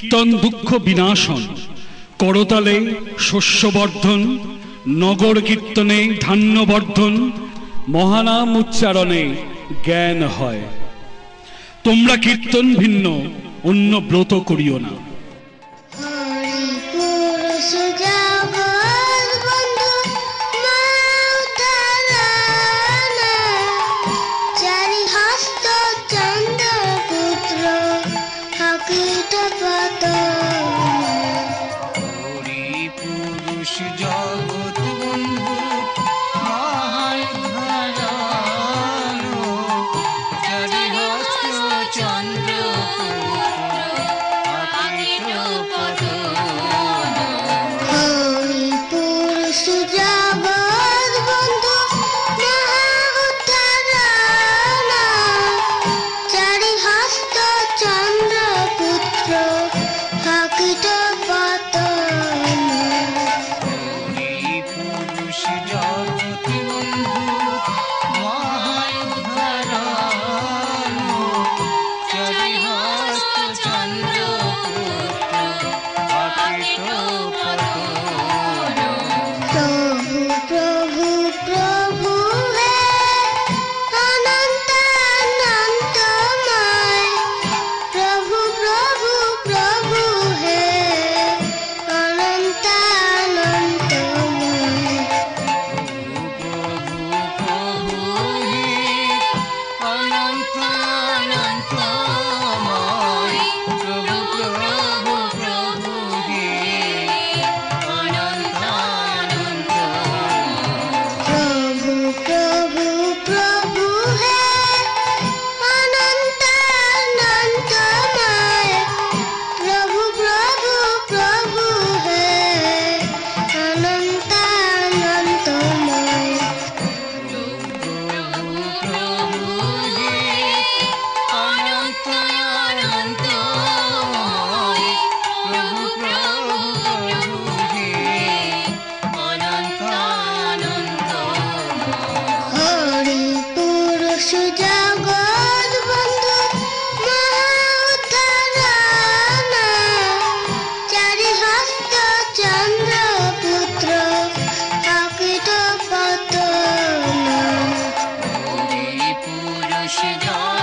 কীর্তন দুঃখ বিনাশন। করতালে শস্যবর্ধন, নগর কীর্তনে ধান্যবর্ধন, মহানাম উচ্চারণে জ্ঞান হয়। তোমরা কীর্তন ভিন্ন, অন্য ব্রত করিও না। 十九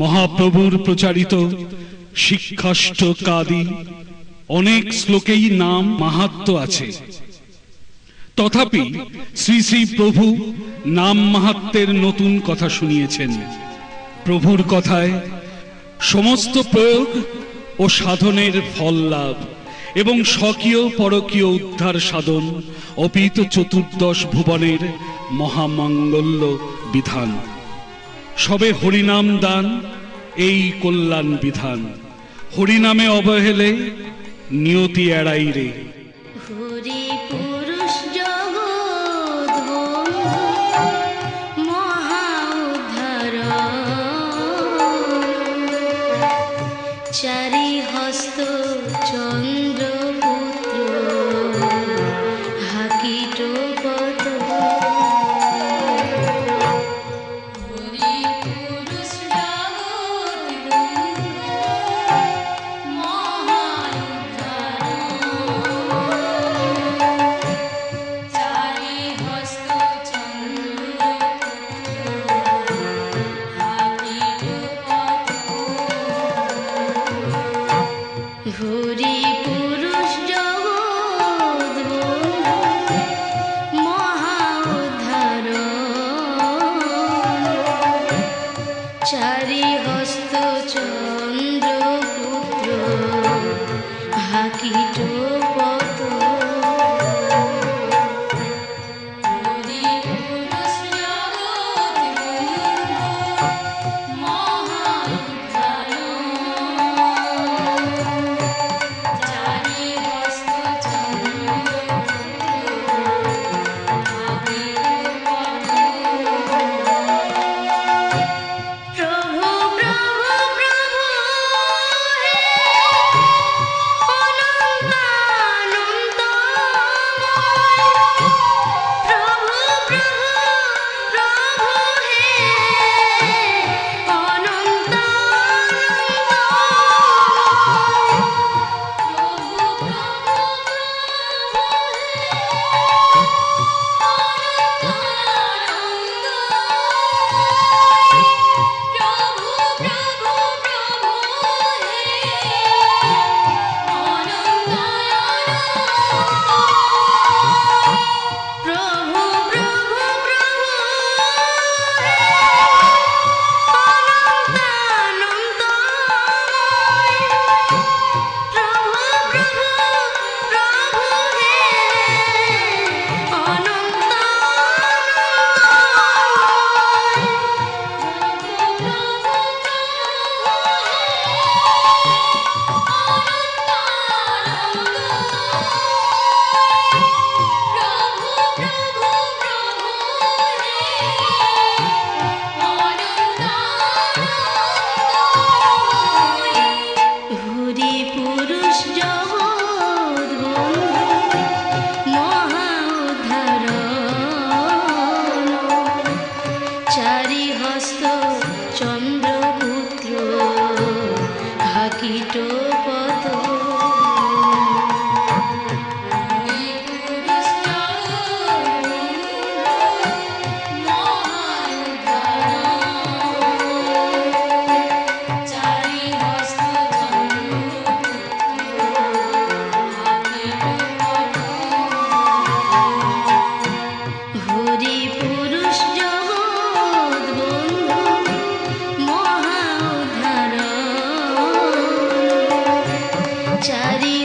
মহাপ্রভুর প্রচারিত শিক্ষাষ্ট কাদি অনেক শ্লোকেই নাম মাহাত্ম আছে। তথাপি শ্রী শ্রী প্রভু নাম মাহাত্মের নতুন কথা শুনিয়েছেন। প্রভুর কথায় সমস্ত প্রয়োগ ও সাধনের ফল লাভ এবং স্বকীয় পরকীয় উদ্ধার সাধন অপিত চতুর্দশ ভুবনের মহামাঙ্গল্য বিধান। সবে হরিনাম দান, এই কল্যাণ বিধান। হরিনামে অবহেলে নিয়তি এড়াই রে। হরি চারি হস্ত চন্দ্র who চারি